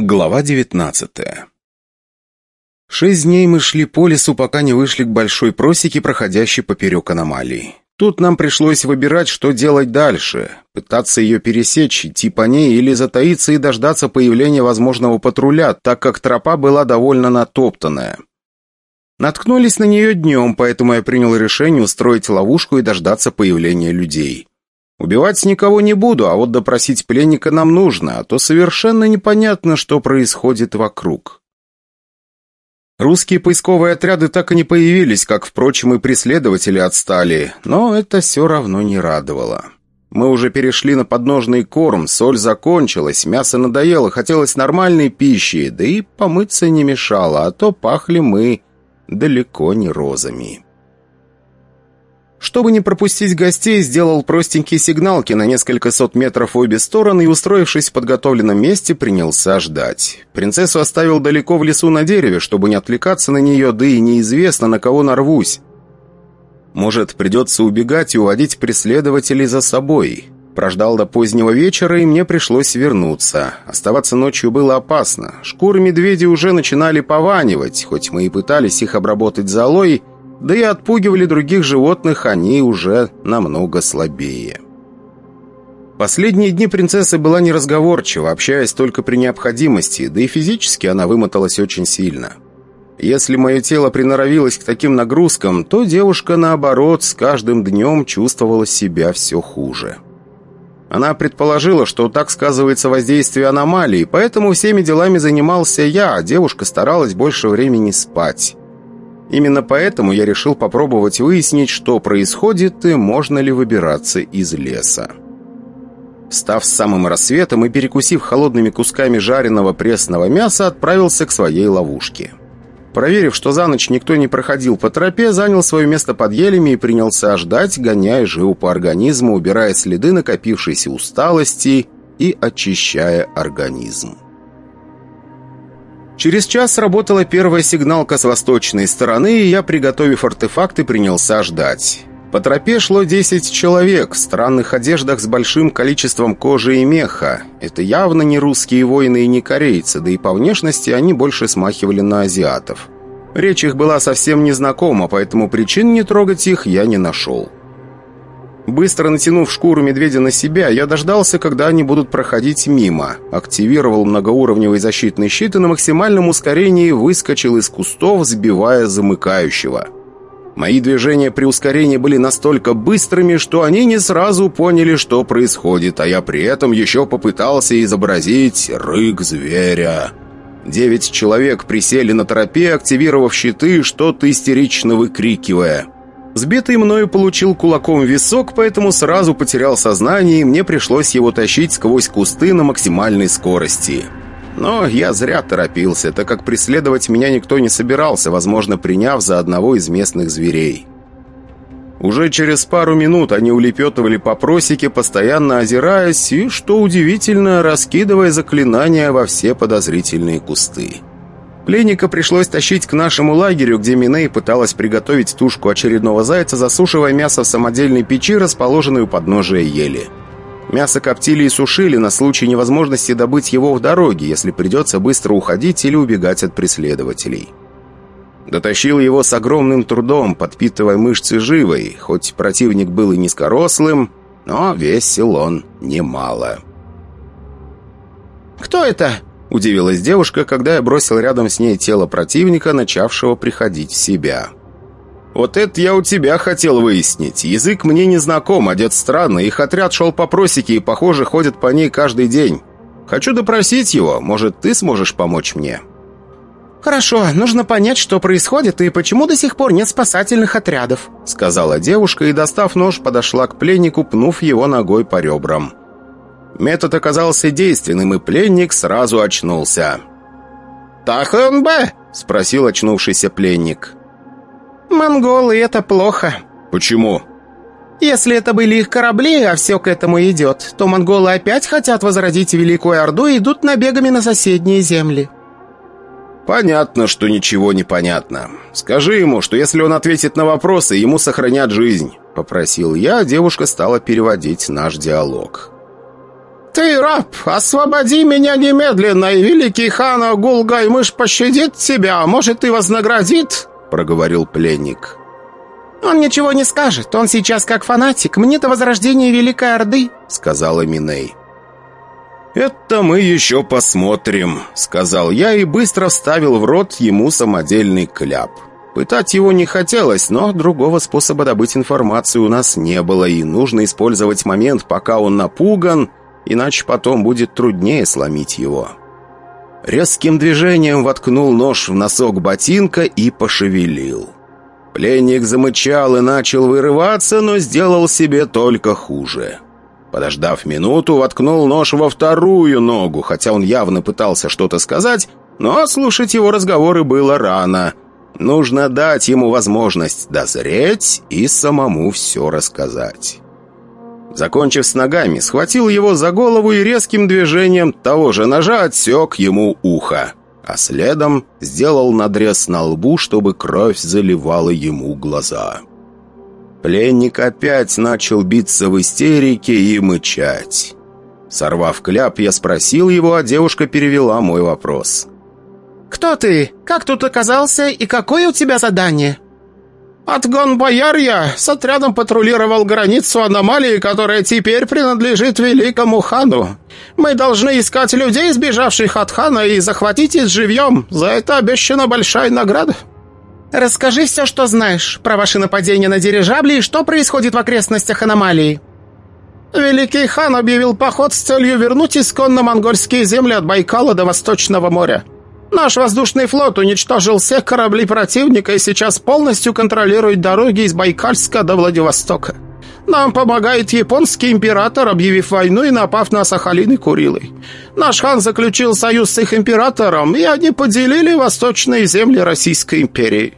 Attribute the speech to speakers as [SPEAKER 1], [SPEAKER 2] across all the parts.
[SPEAKER 1] Глава девятнадцатая Шесть дней мы шли по лесу, пока не вышли к большой просеке, проходящей поперек аномалии. Тут нам пришлось выбирать, что делать дальше. Пытаться ее пересечь, идти по ней или затаиться и дождаться появления возможного патруля, так как тропа была довольно натоптанная. Наткнулись на нее днем, поэтому я принял решение устроить ловушку и дождаться появления людей. Убивать никого не буду, а вот допросить пленника нам нужно, а то совершенно непонятно, что происходит вокруг. Русские поисковые отряды так и не появились, как, впрочем, и преследователи отстали, но это все равно не радовало. Мы уже перешли на подножный корм, соль закончилась, мясо надоело, хотелось нормальной пищи, да и помыться не мешало, а то пахли мы далеко не розами. Чтобы не пропустить гостей, сделал простенькие сигналки на несколько сот метров в обе стороны и, устроившись в подготовленном месте, принялся ждать. Принцессу оставил далеко в лесу на дереве, чтобы не отвлекаться на нее, да и неизвестно, на кого нарвусь. Может, придется убегать и уводить преследователей за собой. Прождал до позднего вечера, и мне пришлось вернуться. Оставаться ночью было опасно. Шкуры медведей уже начинали пованивать, хоть мы и пытались их обработать золой, да и отпугивали других животных они уже намного слабее. Последние дни принцесса была неразговорчива, общаясь только при необходимости, да и физически она вымоталась очень сильно. Если мое тело приноровилось к таким нагрузкам, то девушка, наоборот, с каждым днем чувствовала себя все хуже. Она предположила, что так сказывается воздействие аномалии, поэтому всеми делами занимался я, а девушка старалась больше времени спать. Именно поэтому я решил попробовать выяснить, что происходит и можно ли выбираться из леса. Став с самым рассветом и перекусив холодными кусками жареного пресного мяса, отправился к своей ловушке. Проверив, что за ночь никто не проходил по тропе, занял свое место под елями и принялся ждать, гоняя живу по организму, убирая следы накопившейся усталости и очищая организм. Через час работала первая сигналка с восточной стороны, и я, приготовив артефакты, принялся ждать. По тропе шло 10 человек в странных одеждах с большим количеством кожи и меха. Это явно не русские воины и не корейцы, да и по внешности они больше смахивали на азиатов. Речь их была совсем незнакома, поэтому причин не трогать их я не нашел. Быстро натянув шкуру медведя на себя, я дождался, когда они будут проходить мимо. Активировал многоуровневый защитный щит и на максимальном ускорении выскочил из кустов, сбивая замыкающего. Мои движения при ускорении были настолько быстрыми, что они не сразу поняли, что происходит, а я при этом еще попытался изобразить рык зверя. Девять человек присели на тропе, активировав щиты, что-то истерично выкрикивая – Сбитый мною получил кулаком висок, поэтому сразу потерял сознание, и мне пришлось его тащить сквозь кусты на максимальной скорости. Но я зря торопился, так как преследовать меня никто не собирался, возможно, приняв за одного из местных зверей. Уже через пару минут они улепетывали по просеке, постоянно озираясь и, что удивительно, раскидывая заклинания во все подозрительные кусты. Пленника пришлось тащить к нашему лагерю, где Миней пыталась приготовить тушку очередного зайца, засушивая мясо в самодельной печи, расположенной у подножия ели. Мясо коптили и сушили на случай невозможности добыть его в дороге, если придется быстро уходить или убегать от преследователей. Дотащил его с огромным трудом, подпитывая мышцы живой, хоть противник был и низкорослым, но весил он немало.
[SPEAKER 2] «Кто это?»
[SPEAKER 1] Удивилась девушка, когда я бросил рядом с ней тело противника, начавшего приходить в себя. «Вот это я у тебя хотел выяснить. Язык мне не знаком, одет странно. Их отряд шел по просеке и, похоже, ходит по ней каждый день. Хочу допросить его. Может, ты сможешь помочь мне?»
[SPEAKER 2] «Хорошо, нужно понять, что происходит и почему до сих пор нет спасательных отрядов»,
[SPEAKER 1] сказала девушка и, достав нож, подошла к пленнику, пнув его ногой по ребрам. Метод оказался действенным, и пленник сразу очнулся.
[SPEAKER 2] «Таханбе?»
[SPEAKER 1] — спросил очнувшийся пленник.
[SPEAKER 2] «Монголы — это плохо».
[SPEAKER 1] «Почему?»
[SPEAKER 2] «Если это были их корабли, а все к этому идет, то монголы опять хотят возродить Великую Орду и идут набегами на соседние земли».
[SPEAKER 1] «Понятно, что ничего не понятно. Скажи ему, что если он ответит на вопросы, ему сохранят жизнь», — попросил я, а девушка стала переводить наш диалог.
[SPEAKER 2] «Ты раб, освободи меня немедленно, и великий хан Агулгаймыш пощадит тебя, а может и вознаградит», — проговорил пленник. «Он ничего не скажет, он сейчас как фанатик, мне-то возрождение Великой Орды», — сказала Миней.
[SPEAKER 1] «Это мы еще посмотрим», — сказал я и быстро вставил в рот ему самодельный кляп. Пытать его не хотелось, но другого способа добыть информацию у нас не было, и нужно использовать момент, пока он напуган, иначе потом будет труднее сломить его. Резким движением воткнул нож в носок ботинка и пошевелил. Пленник замычал и начал вырываться, но сделал себе только хуже. Подождав минуту, воткнул нож во вторую ногу, хотя он явно пытался что-то сказать, но слушать его разговоры было рано. Нужно дать ему возможность дозреть и самому все рассказать. Закончив с ногами, схватил его за голову и резким движением того же ножа отсек ему ухо, а следом сделал надрез на лбу, чтобы кровь заливала ему глаза. Пленник опять начал биться в истерике и мычать. Сорвав кляп, я спросил его, а девушка перевела мой вопрос.
[SPEAKER 2] «Кто ты? Как тут оказался? И какое у тебя задание?» «Отгон Боярья с отрядом патрулировал границу аномалии, которая теперь принадлежит великому хану. Мы должны искать людей, сбежавших от хана, и захватить их живьем. За это обещана большая награда». «Расскажи все, что знаешь про ваши нападения на дирижабли и что происходит в окрестностях аномалии». «Великий хан объявил поход с целью вернуть исконно монгольские земли от Байкала до Восточного моря». Наш воздушный флот уничтожил всех кораблей противника и сейчас полностью контролирует дороги из Байкальска до Владивостока. Нам помогает японский император, объявив войну и напав на Сахалин и Курилы. Наш хан заключил союз с их императором, и они поделили восточные земли Российской империи.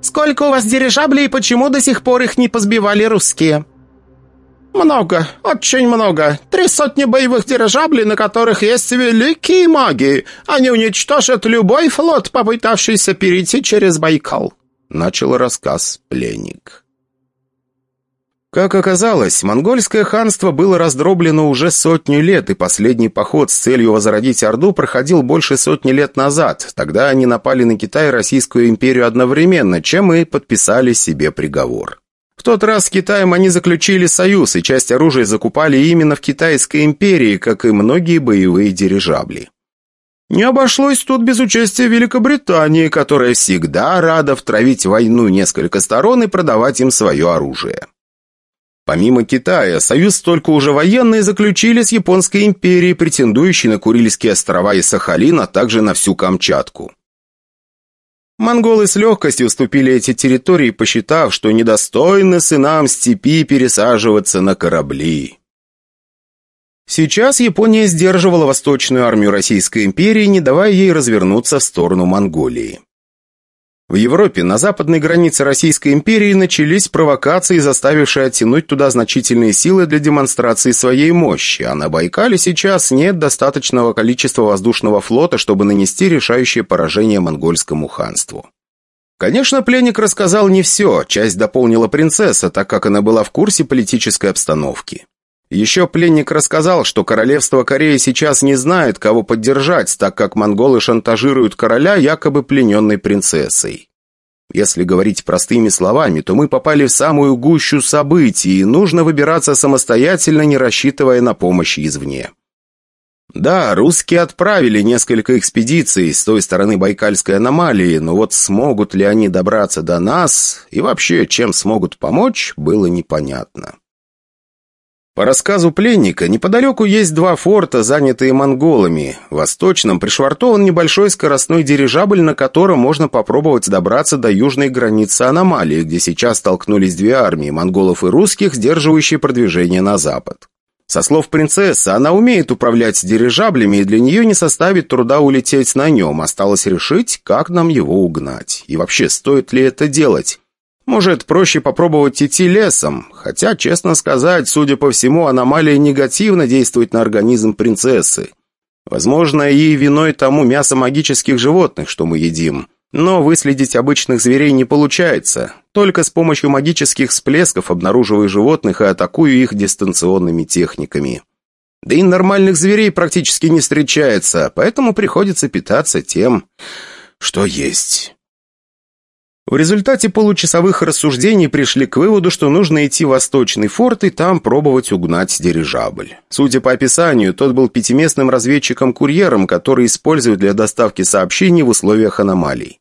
[SPEAKER 2] Сколько у вас дирижаблей и почему до сих пор их не позбивали русские? «Много, очень много. Три сотни боевых дирижаблей, на которых есть великие маги. Они уничтожат любой флот, попытавшийся перейти через Байкал», — начал рассказ пленник.
[SPEAKER 1] Как оказалось, монгольское ханство было раздроблено уже сотню лет, и последний поход с целью возродить Орду проходил больше сотни лет назад. Тогда они напали на Китай и Российскую империю одновременно, чем и подписали себе приговор. В тот раз с Китаем они заключили союз, и часть оружия закупали именно в Китайской империи, как и многие боевые дирижабли. Не обошлось тут без участия Великобритании, которая всегда рада втравить войну несколько сторон и продавать им свое оружие. Помимо Китая, союз только уже военные заключили с Японской империей, претендующей на Курильские острова и Сахалин, а также на всю Камчатку. Монголы с легкостью уступили эти территории, посчитав, что недостойно сынам степи пересаживаться на корабли. Сейчас Япония сдерживала восточную армию Российской империи, не давая ей развернуться в сторону Монголии. В Европе на западной границе Российской империи начались провокации, заставившие оттянуть туда значительные силы для демонстрации своей мощи, а на Байкале сейчас нет достаточного количества воздушного флота, чтобы нанести решающее поражение монгольскому ханству. Конечно, пленник рассказал не все, часть дополнила принцесса, так как она была в курсе политической обстановки. Еще пленник рассказал, что королевство Кореи сейчас не знает, кого поддержать, так как монголы шантажируют короля якобы плененной принцессой. Если говорить простыми словами, то мы попали в самую гущу событий, и нужно выбираться самостоятельно, не рассчитывая на помощь извне. Да, русские отправили несколько экспедиций с той стороны Байкальской аномалии, но вот смогут ли они добраться до нас и вообще чем смогут помочь, было непонятно. По рассказу пленника, неподалеку есть два форта, занятые монголами. В восточном пришвартован небольшой скоростной дирижабль, на котором можно попробовать добраться до южной границы аномалии, где сейчас столкнулись две армии, монголов и русских, сдерживающие продвижение на запад. Со слов принцессы, она умеет управлять дирижаблями, и для нее не составит труда улететь на нем. Осталось решить, как нам его угнать. И вообще, стоит ли это делать? Может, проще попробовать идти лесом, хотя, честно сказать, судя по всему, аномалия негативно действует на организм принцессы. Возможно, и виной тому мясо магических животных, что мы едим. Но выследить обычных зверей не получается. Только с помощью магических всплесков обнаруживаю животных и атакую их дистанционными техниками. Да и нормальных зверей практически не встречается, поэтому приходится питаться тем, что есть. В результате получасовых рассуждений пришли к выводу, что нужно идти в Восточный форт и там пробовать угнать дирижабль. Судя по описанию, тот был пятиместным разведчиком-курьером, который используют для доставки сообщений в условиях аномалий.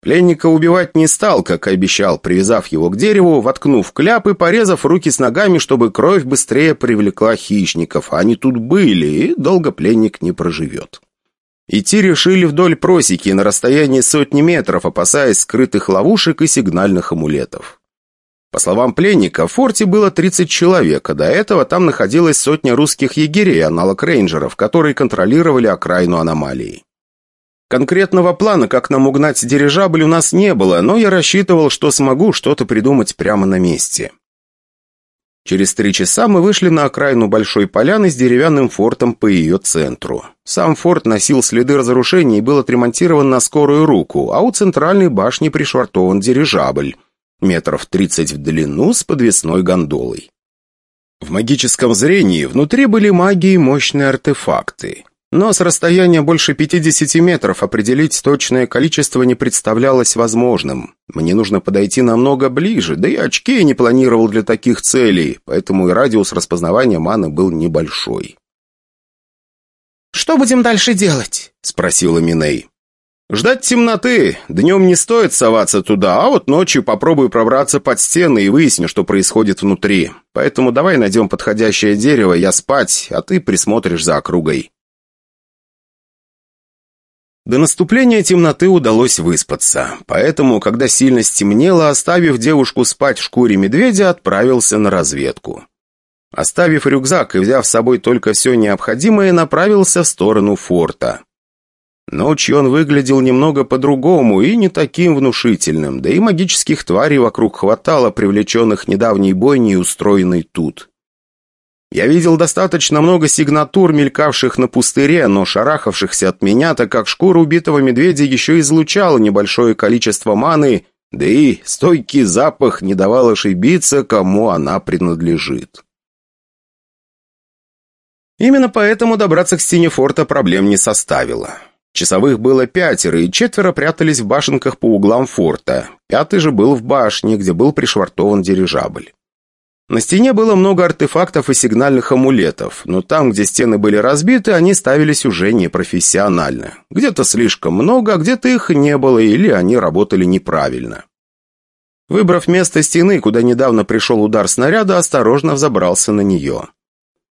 [SPEAKER 1] Пленника убивать не стал, как и обещал, привязав его к дереву, воткнув кляп и порезав руки с ногами, чтобы кровь быстрее привлекла хищников. Они тут были, и долго пленник не проживет. Идти решили вдоль просеки на расстоянии сотни метров, опасаясь скрытых ловушек и сигнальных амулетов. По словам пленника, в форте было 30 человек, а до этого там находилась сотня русских егерей, аналог рейнджеров, которые контролировали окраину аномалии. Конкретного плана, как нам угнать дирижабль, у нас не было, но я рассчитывал, что смогу что-то придумать прямо на месте. Через три часа мы вышли на окраину большой поляны с деревянным фортом по ее центру. Сам форт носил следы разрушений и был отремонтирован на скорую руку, а у центральной башни пришвартован дирижабль. Метров тридцать в длину с подвесной гондолой. В магическом зрении внутри были магии мощные артефакты. Но с расстояния больше 50 метров определить точное количество не представлялось возможным. Мне нужно подойти намного ближе, да и очки я не планировал для таких целей, поэтому и радиус распознавания маны был небольшой.
[SPEAKER 2] «Что будем дальше делать?» — спросила Миней.
[SPEAKER 1] «Ждать темноты. Днем не стоит соваться туда, а вот ночью попробую пробраться под стены и выясню, что происходит внутри. Поэтому давай найдем подходящее дерево, я спать, а ты присмотришь за округой». До наступления темноты удалось выспаться, поэтому, когда сильно стемнело, оставив девушку спать в шкуре медведя, отправился на разведку. Оставив рюкзак и взяв с собой только все необходимое, направился в сторону форта. Ночью он выглядел немного по-другому и не таким внушительным, да и магических тварей вокруг хватало, привлеченных недавней бойней, устроенной тут. Я видел достаточно много сигнатур, мелькавших на пустыре, но шарахавшихся от меня, так как шкура убитого медведя еще излучала небольшое количество маны, да и стойкий запах не давал ошибиться, кому она принадлежит. Именно поэтому добраться к стене форта проблем не составило. Часовых было пятеро, и четверо прятались в башенках по углам форта. Пятый же был в башне, где был пришвартован дирижабль. На стене было много артефактов и сигнальных амулетов, но там, где стены были разбиты, они ставились уже непрофессионально. Где-то слишком много, а где-то их не было, или они работали неправильно. Выбрав место стены, куда недавно пришел удар снаряда, осторожно взобрался на нее.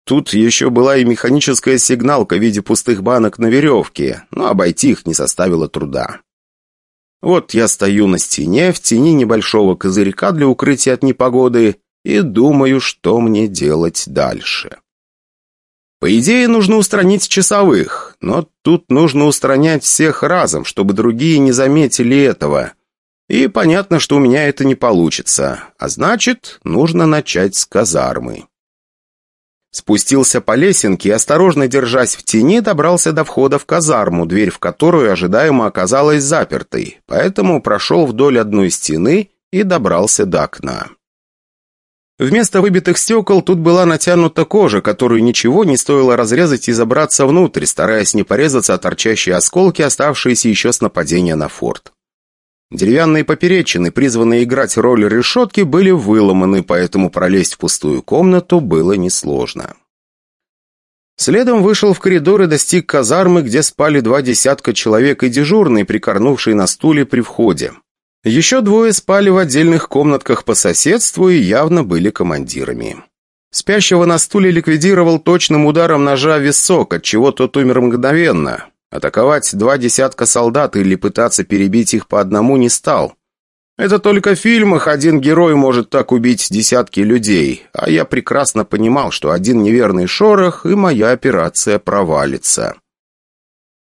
[SPEAKER 1] Тут еще была и механическая сигналка в виде пустых банок на веревке, но обойти их не составило труда. Вот я стою на стене, в тени небольшого козырька для укрытия от непогоды, и думаю, что мне делать дальше. По идее, нужно устранить часовых, но тут нужно устранять всех разом, чтобы другие не заметили этого. И понятно, что у меня это не получится, а значит, нужно начать с казармы. Спустился по лесенке и, осторожно держась в тени, добрался до входа в казарму, дверь в которую ожидаемо оказалась запертой, поэтому прошел вдоль одной стены и добрался до окна. Вместо выбитых стекол тут была натянута кожа, которую ничего не стоило разрезать и забраться внутрь, стараясь не порезаться от торчащие осколки, оставшиеся еще с нападения на форт. Деревянные поперечины, призванные играть роль решетки, были выломаны, поэтому пролезть в пустую комнату было несложно. Следом вышел в коридор и достиг казармы, где спали два десятка человек и дежурный, прикорнувший на стуле при входе. Еще двое спали в отдельных комнатках по соседству и явно были командирами. Спящего на стуле ликвидировал точным ударом ножа висок, отчего тот умер мгновенно. Атаковать два десятка солдат или пытаться перебить их по одному не стал. Это только в фильмах один герой может так убить десятки людей, а я прекрасно понимал, что один неверный шорох, и моя операция провалится.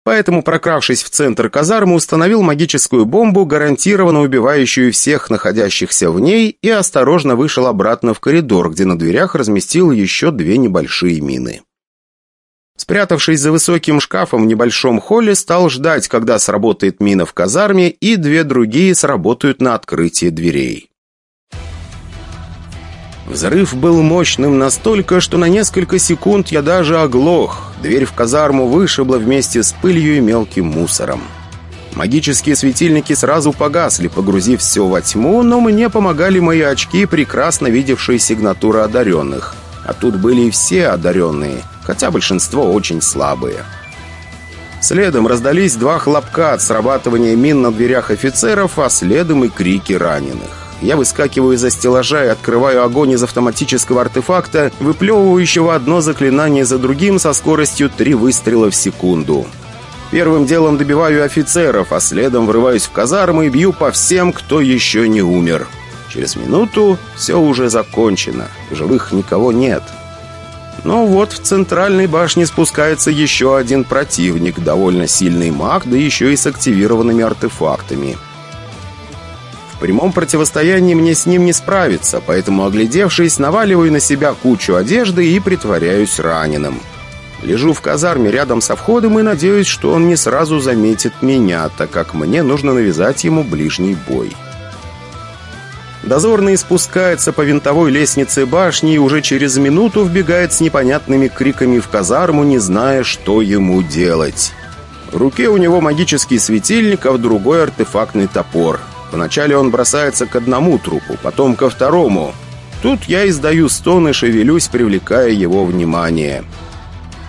[SPEAKER 1] Поэтому, прокравшись в центр казармы, установил магическую бомбу, гарантированно убивающую всех находящихся в ней, и осторожно вышел обратно в коридор, где на дверях разместил еще две небольшие мины. Спрятавшись за высоким шкафом в небольшом холле, стал ждать, когда сработает мина в казарме, и две другие сработают на открытие дверей. Взрыв был мощным настолько, что на несколько секунд я даже оглох. Дверь в казарму вышибла вместе с пылью и мелким мусором. Магические светильники сразу погасли, погрузив все во тьму, но мне помогали мои очки, прекрасно видевшие сигнатуры одаренных. А тут были и все одаренные, хотя большинство очень слабые. Следом раздались два хлопка от срабатывания мин на дверях офицеров, а следом и крики раненых. Я выскакиваю из-за стеллажа и открываю огонь из автоматического артефакта, выплевывающего одно заклинание за другим со скоростью три выстрела в секунду. Первым делом добиваю офицеров, а следом врываюсь в казармы и бью по всем, кто еще не умер. Через минуту все уже закончено, живых никого нет. Но вот в центральной башне спускается еще один противник, довольно сильный маг, да еще и с активированными артефактами. В прямом противостоянии мне с ним не справиться, поэтому, оглядевшись, наваливаю на себя кучу одежды и притворяюсь раненым. Лежу в казарме рядом со входом и надеюсь, что он не сразу заметит меня, так как мне нужно навязать ему ближний бой. Дозорный спускается по винтовой лестнице башни и уже через минуту вбегает с непонятными криками в казарму, не зная, что ему делать. В руке у него магический светильник, а в другой артефактный топор. Вначале он бросается к одному трупу, потом ко второму. Тут я издаю стон и шевелюсь, привлекая его внимание.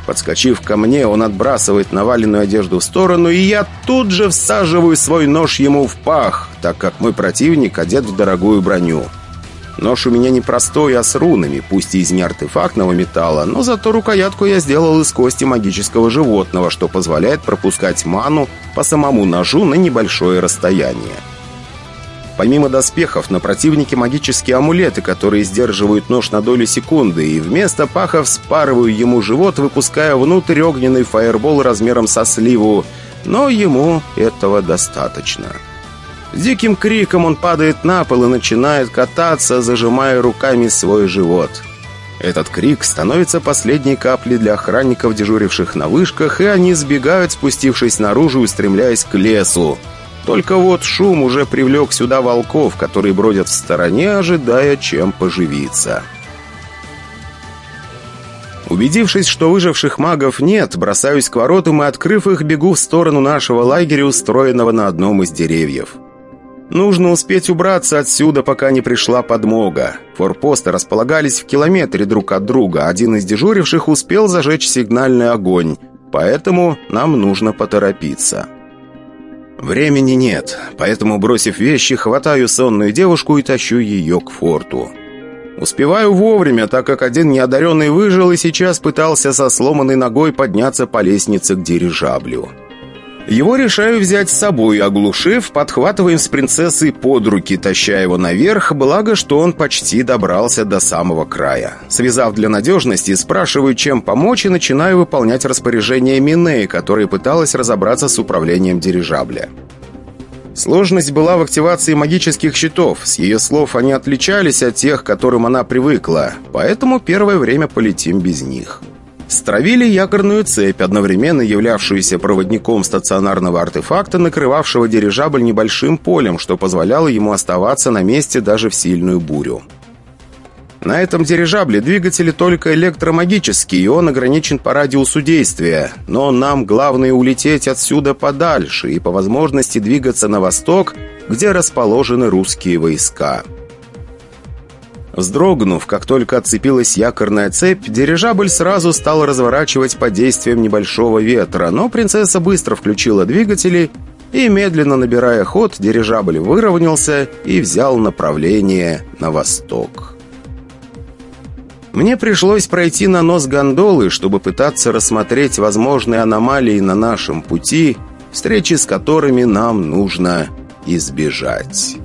[SPEAKER 1] Подскочив ко мне, он отбрасывает наваленную одежду в сторону, и я тут же всаживаю свой нож ему в пах, так как мой противник одет в дорогую броню. Нож у меня не простой, а с рунами, пусть и из неартефактного металла, но зато рукоятку я сделал из кости магического животного, что позволяет пропускать ману по самому ножу на небольшое расстояние. Помимо доспехов, на противнике магические амулеты, которые сдерживают нож на долю секунды, и вместо паха вспарываю ему живот, выпуская внутрь огненный фаербол размером со сливу, но ему этого достаточно. С диким криком он падает на пол и начинает кататься, зажимая руками свой живот. Этот крик становится последней каплей для охранников, дежуривших на вышках, и они сбегают, спустившись наружу и устремляясь к лесу. Только вот шум уже привлек сюда волков, которые бродят в стороне, ожидая, чем поживиться. Убедившись, что выживших магов нет, бросаюсь к воротам и, открыв их, бегу в сторону нашего лагеря, устроенного на одном из деревьев. Нужно успеть убраться отсюда, пока не пришла подмога. Форпосты располагались в километре друг от друга. Один из дежуривших успел зажечь сигнальный огонь, поэтому нам нужно поторопиться. Времени нет, поэтому, бросив вещи, хватаю сонную девушку и тащу ее к форту. Успеваю вовремя, так как один неодаренный выжил и сейчас пытался со сломанной ногой подняться по лестнице к дирижаблю. Его решаю взять с собой, оглушив, подхватываем с принцессой под руки, таща его наверх, благо, что он почти добрался до самого края. Связав для надежности, спрашиваю, чем помочь, и начинаю выполнять распоряжение Минеи, которая пыталась разобраться с управлением дирижабля. Сложность была в активации магических щитов. С ее слов они отличались от тех, к которым она привыкла, поэтому первое время полетим без них. Стравили якорную цепь, одновременно являвшуюся проводником стационарного артефакта, накрывавшего дирижабль небольшим полем, что позволяло ему оставаться на месте даже в сильную бурю. На этом дирижабле двигатели только электромагические, и он ограничен по радиусу действия. Но нам главное улететь отсюда подальше и по возможности двигаться на восток, где расположены русские войска. Вздрогнув, как только отцепилась якорная цепь, дирижабль сразу стал разворачивать под действием небольшого ветра, но принцесса быстро включила двигатели и, медленно набирая ход, дирижабль выровнялся и взял направление на восток. Мне пришлось пройти на нос гондолы, чтобы пытаться рассмотреть возможные аномалии на нашем пути, встречи с которыми нам нужно избежать».